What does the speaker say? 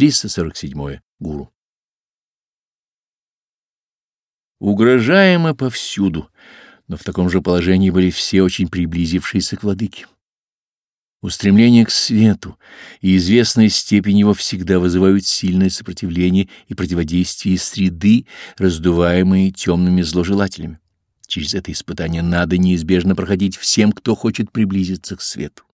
347. Гуру. Угрожаемо повсюду, но в таком же положении были все очень приблизившиеся к владыке. Устремление к свету и известная степень его всегда вызывают сильное сопротивление и противодействие среды, раздуваемые темными зложелателями. Через это испытание надо неизбежно проходить всем, кто хочет приблизиться к свету.